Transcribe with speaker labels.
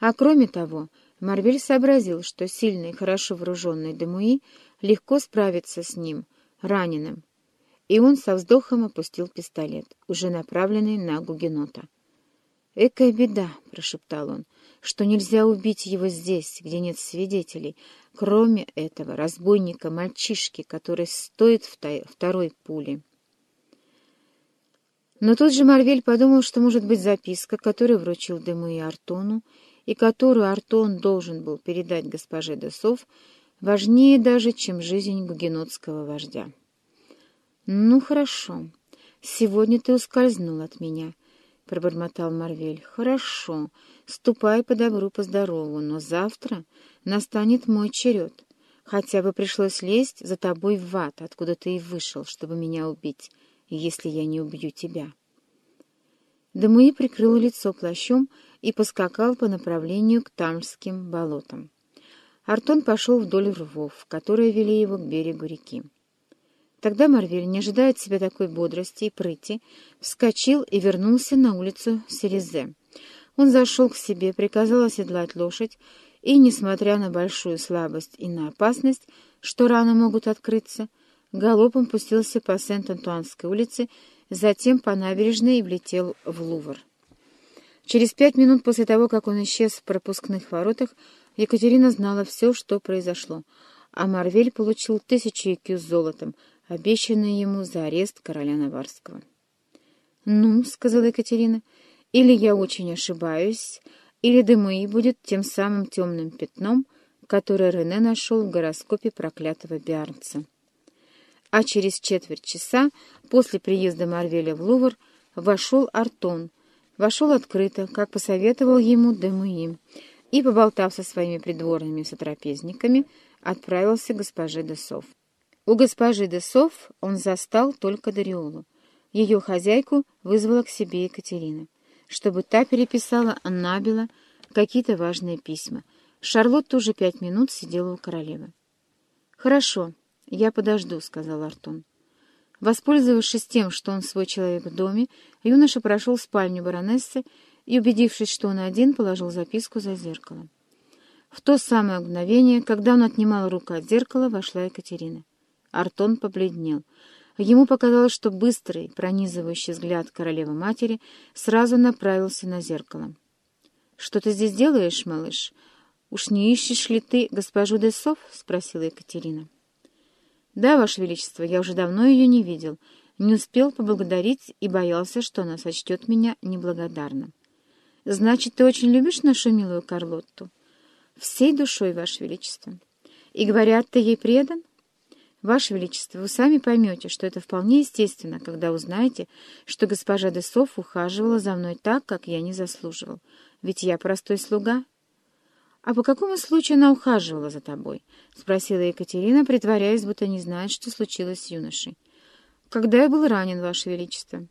Speaker 1: А кроме того, Марвель сообразил, что сильный хорошо вооруженный Демуи легко справится с ним, раненым, и он со вздохом опустил пистолет, уже направленный на Гугенота. «Экая беда», — прошептал он, — «что нельзя убить его здесь, где нет свидетелей, кроме этого разбойника-мальчишки, который стоит второй пули». Но тут же Марвель подумал, что может быть записка, которую вручил Дему и Артону, и которую Артон должен был передать госпоже Десов, важнее даже, чем жизнь гугенотского вождя. «Ну, хорошо. Сегодня ты ускользнул от меня», — пробормотал Марвель. «Хорошо. Ступай по добру, по здорову, но завтра настанет мой черед. Хотя бы пришлось лезть за тобой в ад, откуда ты и вышел, чтобы меня убить, если я не убью тебя». Дамуи прикрыл лицо плащом и поскакал по направлению к Тамским болотам. Артон пошел вдоль рвов, которые вели его к берегу реки. Тогда Марвель, не ожидая от себя такой бодрости и прыти, вскочил и вернулся на улицу Серезе. Он зашел к себе, приказал оседлать лошадь, и, несмотря на большую слабость и на опасность, что рано могут открыться, галопом пустился по Сент-Антуанской улице, затем по набережной и влетел в Лувр. Через пять минут после того, как он исчез в пропускных воротах, Екатерина знала все, что произошло, а Марвель получил тысячи икю с золотом, обещанные ему за арест короля Наварского. «Ну, — сказала Екатерина, — или я очень ошибаюсь, или Демуи будет тем самым темным пятном, которое Рене нашел в гороскопе проклятого Биарнца» а через четверть часа после приезда Марвеля в Лувр вошел Артон. Вошел открыто, как посоветовал ему Демуи, и, поболтав со своими придворными сотрапезниками, отправился к госпоже Десов. У госпожи Десов он застал только Дариолу. Ее хозяйку вызвала к себе Екатерина, чтобы та переписала Аннабела какие-то важные письма. Шарлотта уже пять минут сидела у королевы. «Хорошо», «Я подожду», — сказал Артон. Воспользовавшись тем, что он свой человек в доме, юноша прошел в спальню баронессы и, убедившись, что он один, положил записку за зеркало. В то самое мгновение, когда он отнимал руку от зеркала, вошла Екатерина. Артон побледнел. Ему показалось, что быстрый, пронизывающий взгляд королевы-матери сразу направился на зеркало. «Что ты здесь делаешь, малыш? Уж не ищешь ли ты госпожу Десов?» — спросила Екатерина. «Да, Ваше Величество, я уже давно ее не видел, не успел поблагодарить и боялся, что она сочтет меня неблагодарным». «Значит, ты очень любишь нашу милую Карлотту?» «Всей душой, Ваше Величество». «И говорят, ты ей предан?» «Ваше Величество, вы сами поймете, что это вполне естественно, когда узнаете, что госпожа Десов ухаживала за мной так, как я не заслуживал. Ведь я простой слуга». «А по какому случаю она ухаживала за тобой?» — спросила Екатерина, притворяясь, будто не знает, что случилось с юношей. «Когда я был ранен, Ваше Величество».